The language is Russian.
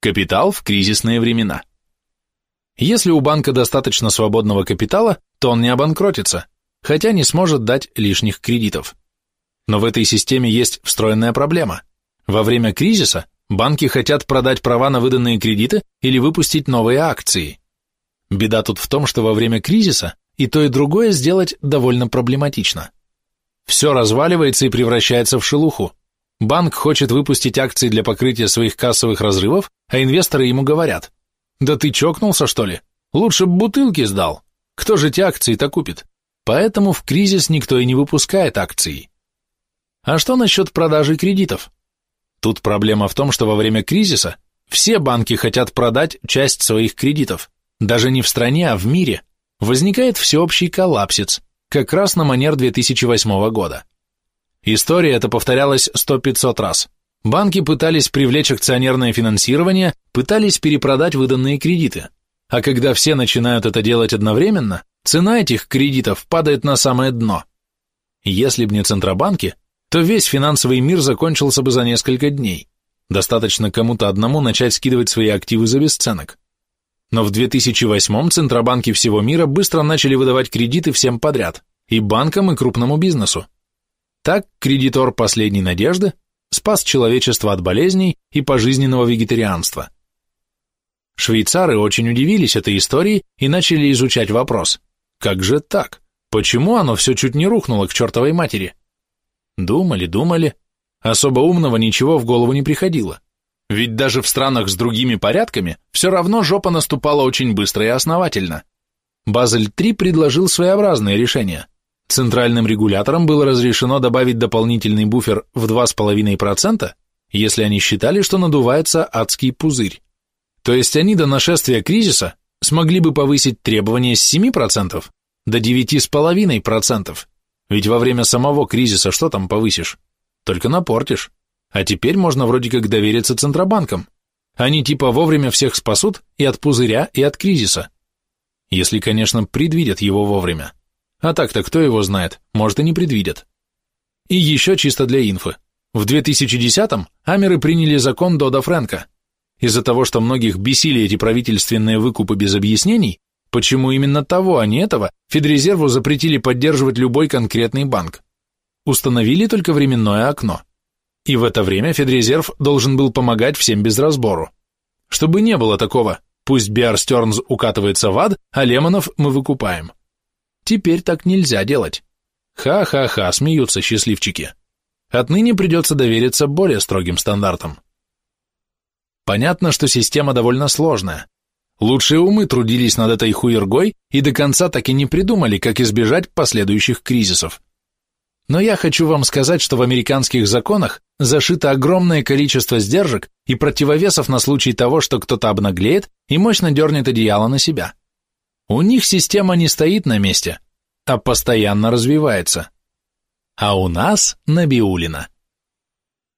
Капитал в кризисные времена. Если у банка достаточно свободного капитала, то он не обанкротится, хотя не сможет дать лишних кредитов. Но в этой системе есть встроенная проблема. Во время кризиса банки хотят продать права на выданные кредиты или выпустить новые акции. Беда тут в том, что во время кризиса и то, и другое сделать довольно проблематично. Все разваливается и превращается в шелуху. Банк хочет выпустить акции для покрытия своих кассовых разрывов, а инвесторы ему говорят, «Да ты чокнулся, что ли? Лучше б бутылки сдал. Кто же эти акции-то купит?» Поэтому в кризис никто и не выпускает акции. А что насчет продажи кредитов? Тут проблема в том, что во время кризиса все банки хотят продать часть своих кредитов. Даже не в стране, а в мире. Возникает всеобщий коллапсец, как раз на манер 2008 года. История эта повторялась сто пятьсот раз. Банки пытались привлечь акционерное финансирование, пытались перепродать выданные кредиты. А когда все начинают это делать одновременно, цена этих кредитов падает на самое дно. Если бы не Центробанки, то весь финансовый мир закончился бы за несколько дней. Достаточно кому-то одному начать скидывать свои активы за бесценок. Но в 2008-м Центробанки всего мира быстро начали выдавать кредиты всем подряд, и банкам, и крупному бизнесу. Так кредитор последней надежды спас человечество от болезней и пожизненного вегетарианства. Швейцары очень удивились этой истории и начали изучать вопрос. Как же так? Почему оно все чуть не рухнуло к чертовой матери? Думали, думали. Особо умного ничего в голову не приходило. Ведь даже в странах с другими порядками все равно жопа наступала очень быстро и основательно. Базель-3 предложил своеобразное решение – Центральным регуляторам было разрешено добавить дополнительный буфер в 2,5%, если они считали, что надувается адский пузырь. То есть они до нашествия кризиса смогли бы повысить требования с 7% до 9,5%. Ведь во время самого кризиса что там повысишь? Только напортишь. А теперь можно вроде как довериться Центробанкам. Они типа вовремя всех спасут и от пузыря, и от кризиса. Если, конечно, предвидят его вовремя. А так-то кто его знает, может и не предвидят. И еще чисто для инфы. В 2010-м Амеры приняли закон Дода Фрэнка. Из-за того, что многих бесили эти правительственные выкупы без объяснений, почему именно того, а не этого, Федрезерву запретили поддерживать любой конкретный банк. Установили только временное окно. И в это время Федрезерв должен был помогать всем без разбору. Чтобы не было такого, пусть Биар Стернс укатывается в ад, а Лемонов мы выкупаем. Теперь так нельзя делать. Ха-ха-ха, смеются счастливчики. Отныне придется довериться более строгим стандартам. Понятно, что система довольно сложная. Лучшие умы трудились над этой хуергой и до конца так и не придумали, как избежать последующих кризисов. Но я хочу вам сказать, что в американских законах зашито огромное количество сдержек и противовесов на случай того, что кто-то обнаглеет и мощно дернет одеяло на себя. У них система не стоит на месте, а постоянно развивается. А у нас Набиулина.